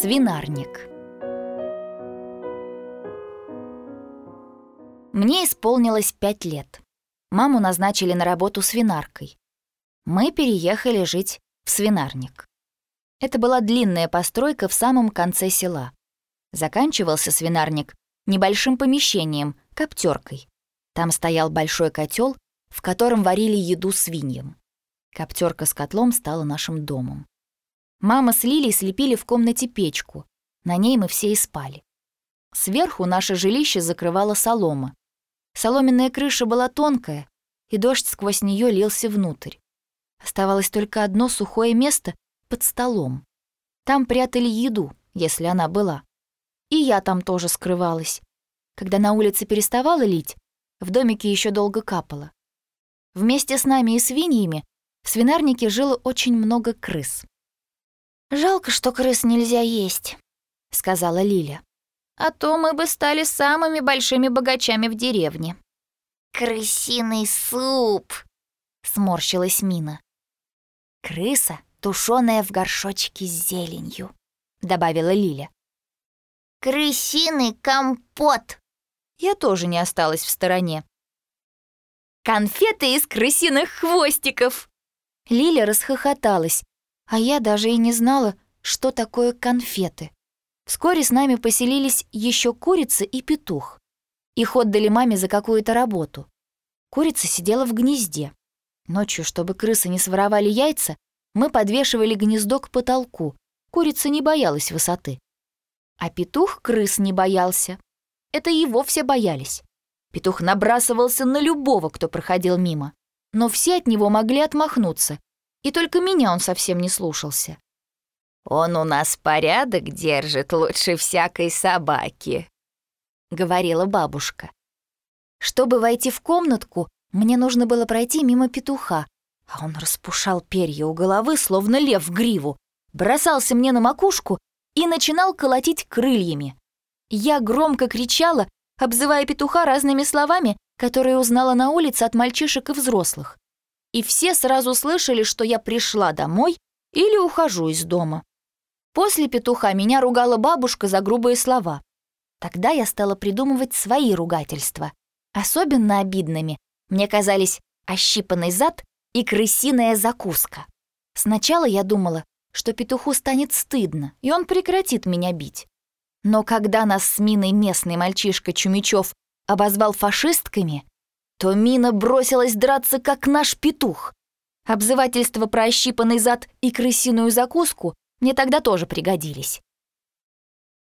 Свинарник. Мне исполнилось пять лет. Маму назначили на работу свинаркой. Мы переехали жить в свинарник. Это была длинная постройка в самом конце села. Заканчивался свинарник небольшим помещением, коптеркой. Там стоял большой котел, в котором варили еду свиньям. Коптерка с котлом стала нашим домом. Мама с Лилей слепили в комнате печку. На ней мы все и спали. Сверху наше жилище закрывала солома. Соломенная крыша была тонкая, и дождь сквозь нее лился внутрь. Оставалось только одно сухое место под столом. Там прятали еду, если она была. И я там тоже скрывалась. Когда на улице переставало лить, в домике еще долго капало. Вместе с нами и свиньями в свинарнике жило очень много крыс. «Жалко, что крыс нельзя есть», — сказала Лиля. «А то мы бы стали самыми большими богачами в деревне». «Крысиный суп!» — сморщилась Мина. «Крыса, тушеная в горшочке с зеленью», — добавила Лиля. «Крысиный компот!» Я тоже не осталась в стороне. «Конфеты из крысиных хвостиков!» Лиля расхохоталась, а я даже и не знала, что такое конфеты. Вскоре с нами поселились еще курица и петух. Их отдали маме за какую-то работу. Курица сидела в гнезде. Ночью, чтобы крысы не своровали яйца, мы подвешивали гнездо к потолку. Курица не боялась высоты. А петух крыс не боялся. Это его все боялись. Петух набрасывался на любого, кто проходил мимо. Но все от него могли отмахнуться, и только меня он совсем не слушался. «Он у нас порядок держит лучше всякой собаки», — говорила бабушка. Чтобы войти в комнатку, мне нужно было пройти мимо петуха, а он распушал перья у головы, словно лев в гриву, бросался мне на макушку и начинал колотить крыльями. Я громко кричала, обзывая петуха разными словами, которые узнала на улице от мальчишек и взрослых и все сразу слышали, что я пришла домой или ухожу из дома. После петуха меня ругала бабушка за грубые слова. Тогда я стала придумывать свои ругательства. Особенно обидными мне казались ощипанный зад и крысиная закуска. Сначала я думала, что петуху станет стыдно, и он прекратит меня бить. Но когда нас с Миной местный мальчишка Чумичев обозвал фашистками, то Мина бросилась драться, как наш петух. Обзывательства про ощипанный зад и крысиную закуску мне тогда тоже пригодились.